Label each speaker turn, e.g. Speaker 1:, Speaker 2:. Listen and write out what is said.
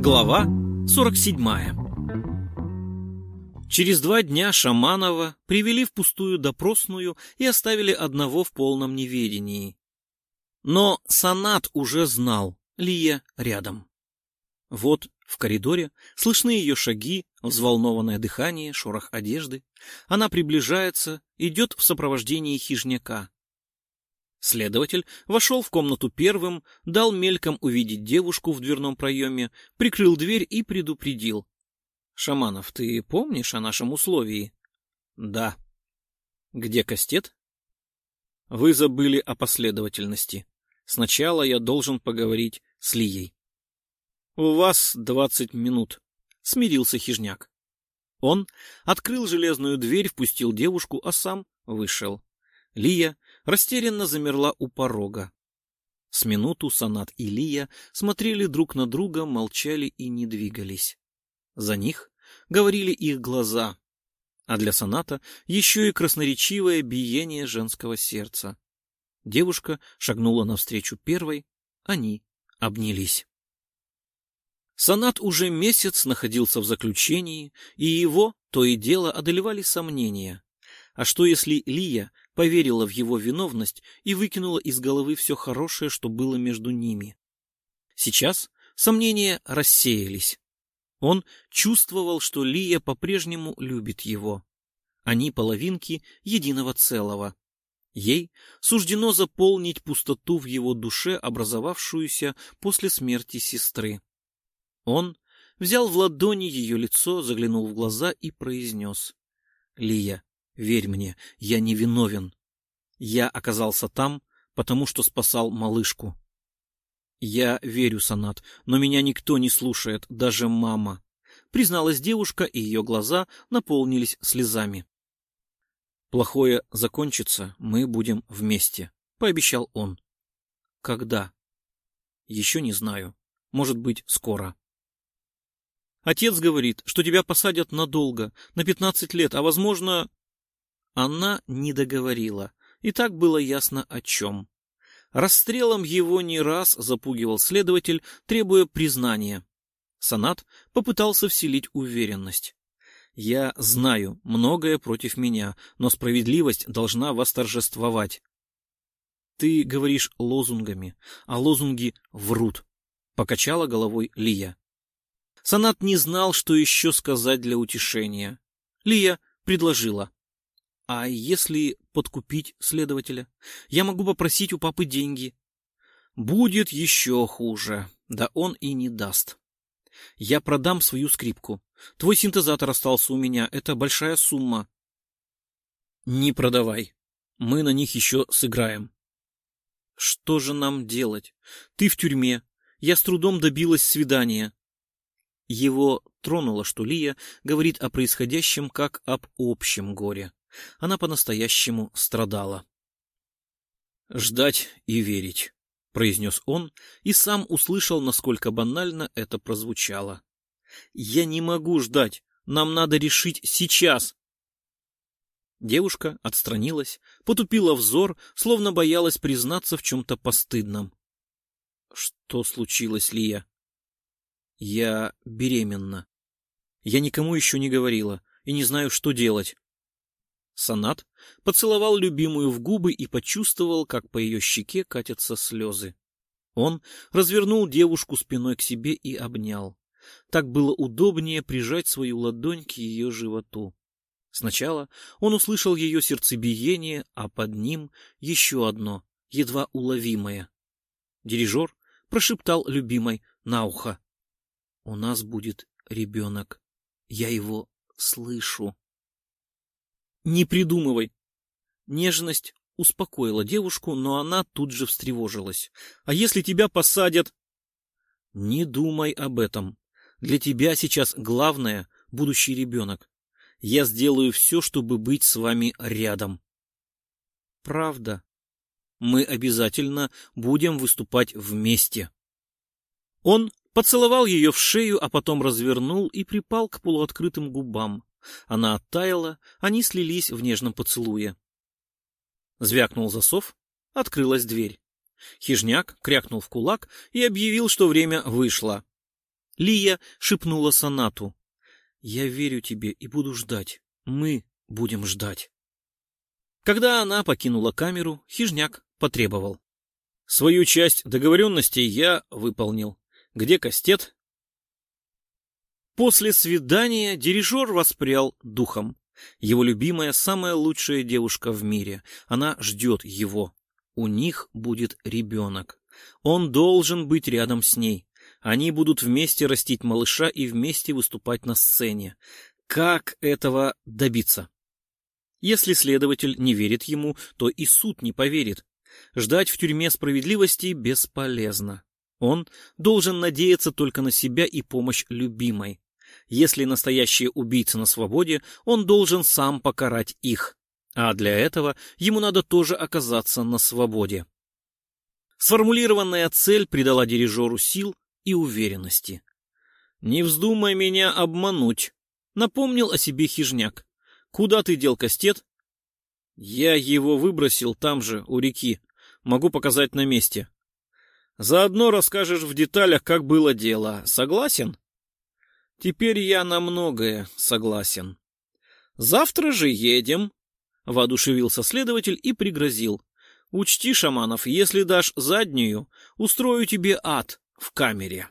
Speaker 1: Глава 47 Через два дня Шаманова привели в пустую допросную и оставили одного в полном неведении. Но Санат уже знал, Лия рядом. Вот в коридоре слышны ее шаги, взволнованное дыхание, шорох одежды. Она приближается, идет в сопровождении хижняка. Следователь вошел в комнату первым, дал мельком увидеть девушку в дверном проеме, прикрыл дверь и предупредил. «Шаманов, ты помнишь о нашем условии?» «Да». «Где кастет?» «Вы забыли о последовательности. Сначала я должен поговорить с Лией». «У вас двадцать минут», — смирился хижняк. Он открыл железную дверь, впустил девушку, а сам вышел. Лия растерянно замерла у порога. С минуту Санат и Лия смотрели друг на друга, молчали и не двигались. За них говорили их глаза, а для соната еще и красноречивое биение женского сердца. Девушка шагнула навстречу первой, они обнялись. Сонат уже месяц находился в заключении, и его то и дело одолевали сомнения. А что если Лия поверила в его виновность и выкинула из головы все хорошее, что было между ними? Сейчас сомнения рассеялись. Он чувствовал, что Лия по-прежнему любит его. Они половинки единого целого. Ей суждено заполнить пустоту в его душе, образовавшуюся после смерти сестры. Он взял в ладони ее лицо, заглянул в глаза и произнес. — Лия, верь мне, я не виновен. Я оказался там, потому что спасал малышку. «Я верю, Санат, но меня никто не слушает, даже мама», — призналась девушка, и ее глаза наполнились слезами. «Плохое закончится, мы будем вместе», — пообещал он. «Когда?» «Еще не знаю. Может быть, скоро». «Отец говорит, что тебя посадят надолго, на пятнадцать лет, а, возможно...» Она не договорила, и так было ясно о чем. Расстрелом его не раз запугивал следователь, требуя признания. Санат попытался вселить уверенность. «Я знаю, многое против меня, но справедливость должна восторжествовать». «Ты говоришь лозунгами, а лозунги врут», — покачала головой Лия. Санат не знал, что еще сказать для утешения. Лия предложила. А если подкупить следователя? Я могу попросить у папы деньги. Будет еще хуже. Да он и не даст. Я продам свою скрипку. Твой синтезатор остался у меня. Это большая сумма. Не продавай. Мы на них еще сыграем. Что же нам делать? Ты в тюрьме. Я с трудом добилась свидания. Его тронуло, что Лия говорит о происходящем как об общем горе. Она по-настоящему страдала. «Ждать и верить», — произнес он и сам услышал, насколько банально это прозвучало. «Я не могу ждать. Нам надо решить сейчас». Девушка отстранилась, потупила взор, словно боялась признаться в чем-то постыдном. «Что случилось, Лия?» «Я беременна. Я никому еще не говорила и не знаю, что делать. Санат поцеловал любимую в губы и почувствовал, как по ее щеке катятся слезы. Он развернул девушку спиной к себе и обнял. Так было удобнее прижать свою ладонь к ее животу. Сначала он услышал ее сердцебиение, а под ним еще одно, едва уловимое. Дирижер прошептал любимой на ухо. — У нас будет ребенок. Я его слышу. Не придумывай. Нежность успокоила девушку, но она тут же встревожилась. А если тебя посадят? Не думай об этом. Для тебя сейчас главное — будущий ребенок. Я сделаю все, чтобы быть с вами рядом. Правда. Мы обязательно будем выступать вместе. Он поцеловал ее в шею, а потом развернул и припал к полуоткрытым губам. Она оттаяла, они слились в нежном поцелуе. Звякнул засов, Открылась дверь. Хижняк крякнул в кулак и объявил, что время вышло. Лия шепнула сонату. «Я верю тебе и буду ждать. Мы будем ждать». Когда она покинула камеру, Хижняк потребовал. «Свою часть договоренностей я выполнил. Где кастет?» После свидания дирижер воспрял духом. Его любимая, самая лучшая девушка в мире. Она ждет его. У них будет ребенок. Он должен быть рядом с ней. Они будут вместе растить малыша и вместе выступать на сцене. Как этого добиться? Если следователь не верит ему, то и суд не поверит. Ждать в тюрьме справедливости бесполезно. Он должен надеяться только на себя и помощь любимой. Если настоящие убийцы на свободе, он должен сам покарать их. А для этого ему надо тоже оказаться на свободе. Сформулированная цель придала дирижеру сил и уверенности. «Не вздумай меня обмануть», — напомнил о себе хижняк. «Куда ты дел кастет?» «Я его выбросил там же, у реки. Могу показать на месте». «Заодно расскажешь в деталях, как было дело. Согласен?» «Теперь я на многое согласен». «Завтра же едем», — воодушевился следователь и пригрозил. «Учти, Шаманов, если дашь заднюю, устрою тебе ад в камере».